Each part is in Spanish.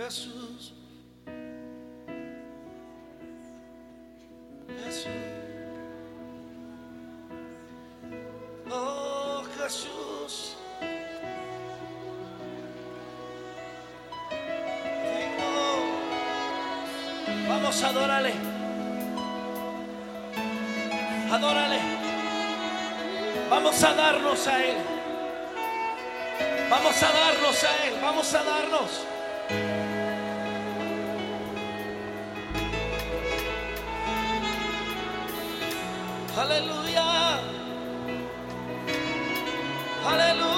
Jesús. Jesús. Oh Jesús. Vamos a adorarle. Adórale. Vamos a darnos a Él. Vamos a darnos a Él. Vamos a darnos. Hallelujah. Hallelujah.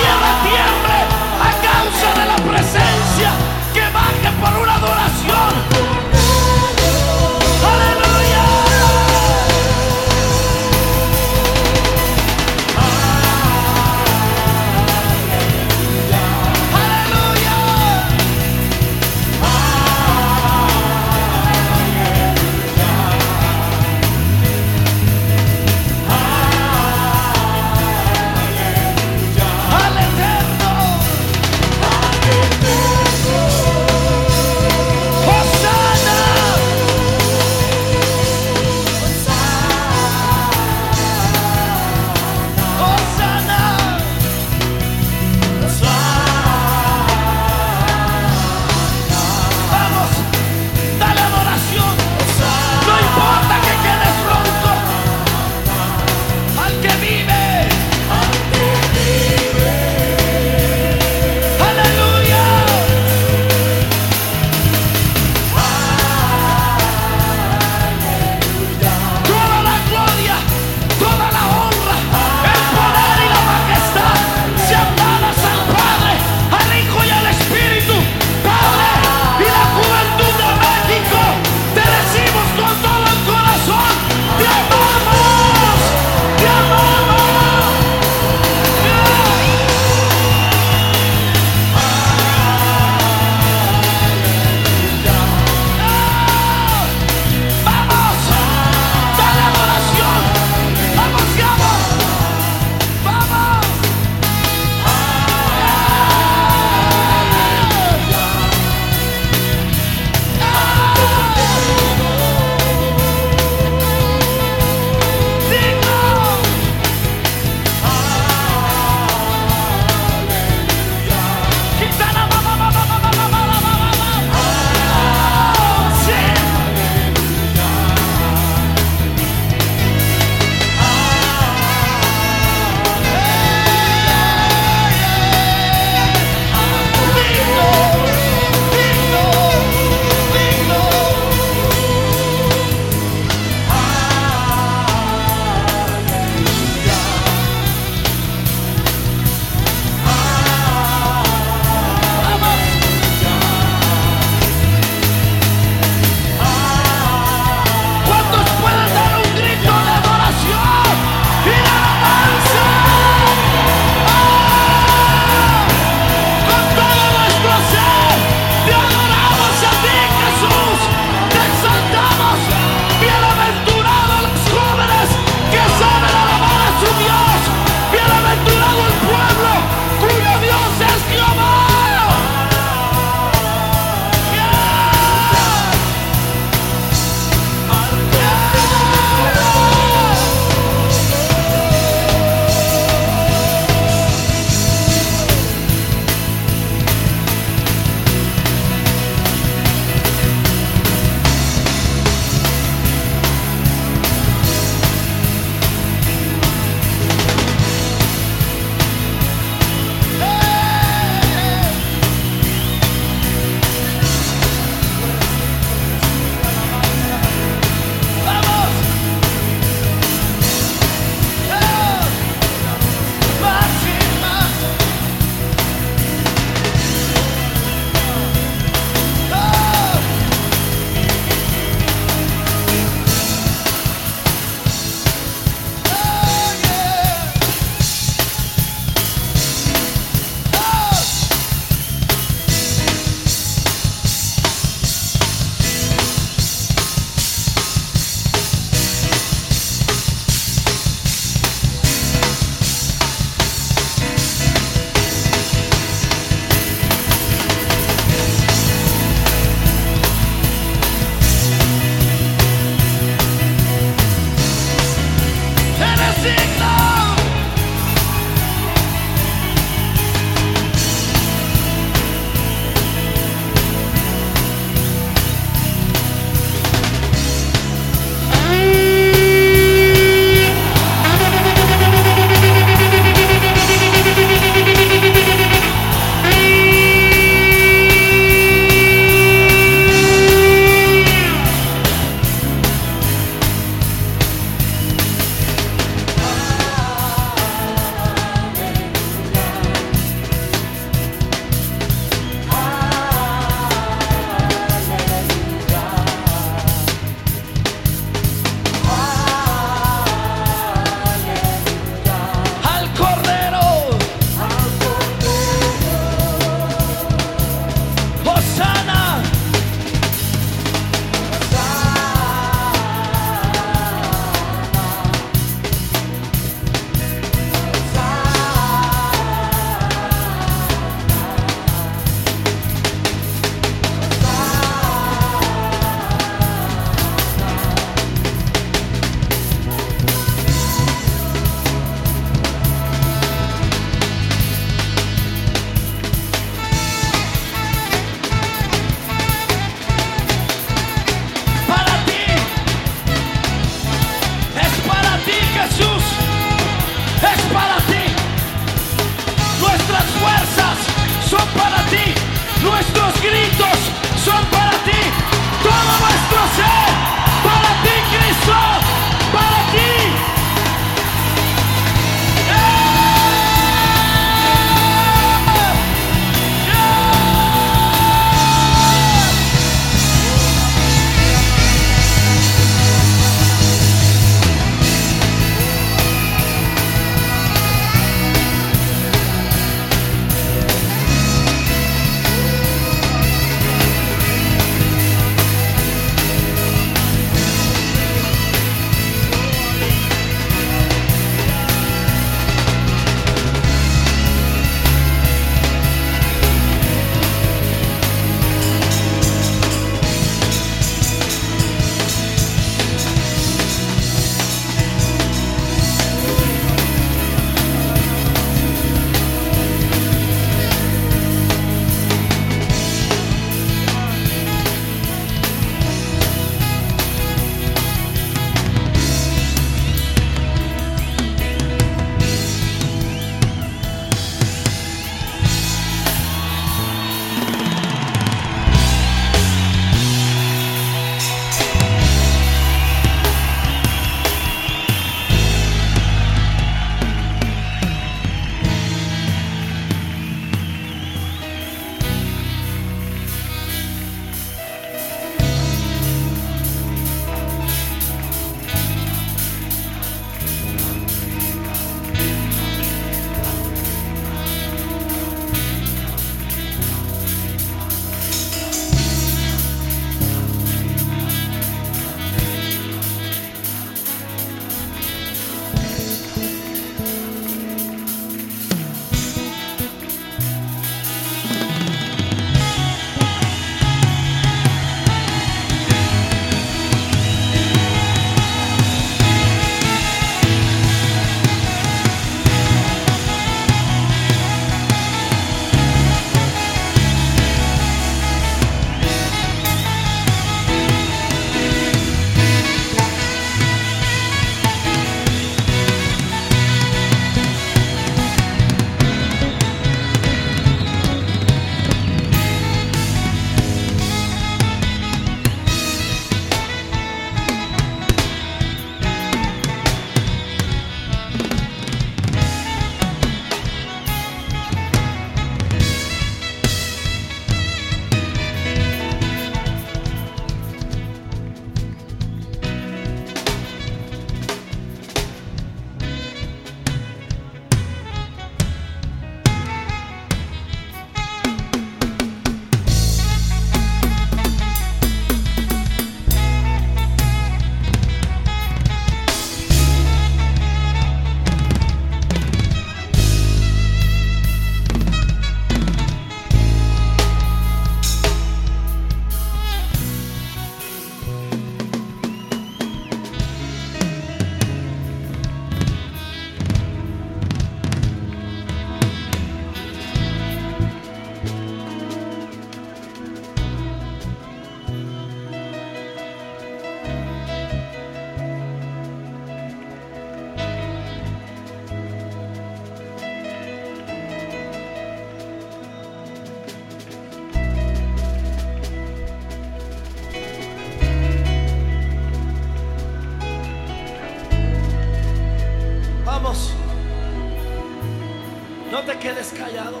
Callado.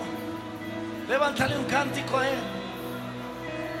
Levántale un cántico a Él.